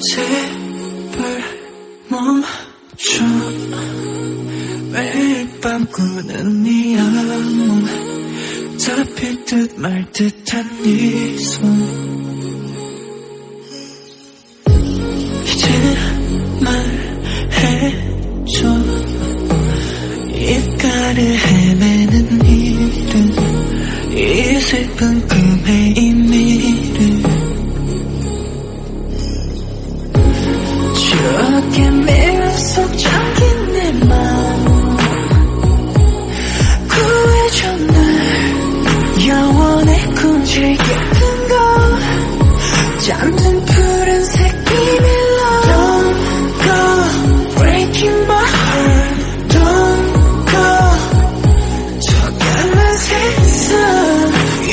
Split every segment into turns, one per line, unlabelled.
제발 멈춰 매일 밤 꾸는 네 악몽 잡힐 듯 말 듯한 네손 이 슬픈 꿈의 의미를. 추억의 미로 속 잠긴 내 마음. 구해줘 날. 영원의 꿈질 깊은 곳 잠든 푸른색 비밀로 Don't go breaking my heart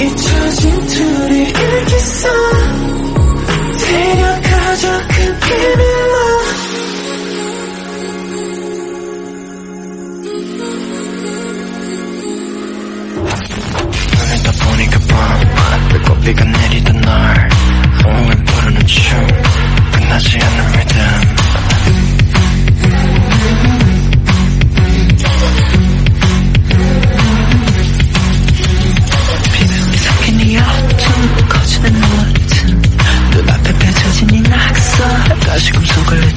잊혀진 둘이 일기서 데려가줘 그 비밀로.
눈을 떠보니 그밤 불꽃비가 내리던 날. 소음을 부르는 춤. 끝나지 않는 리듬
다시 꿈속을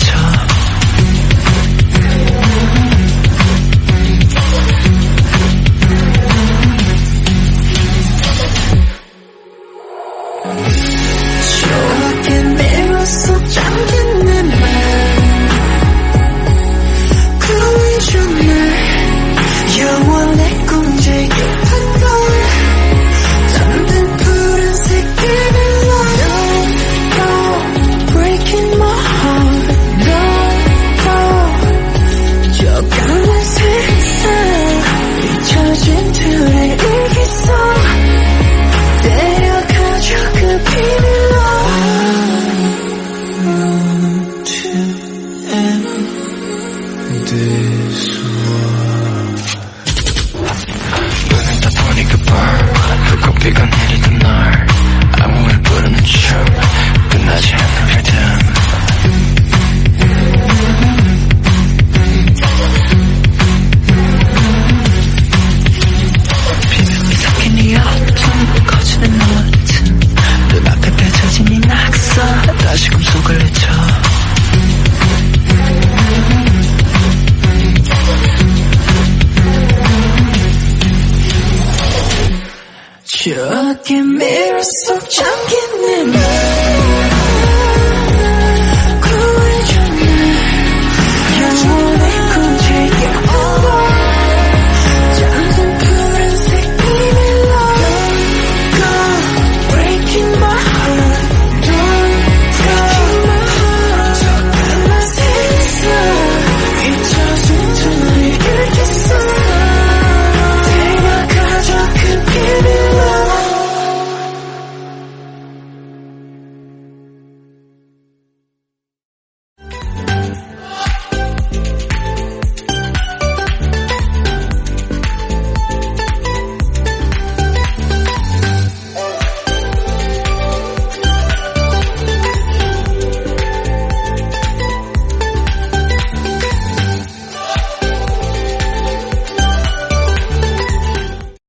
추억의 미로 속 잠긴 내 맘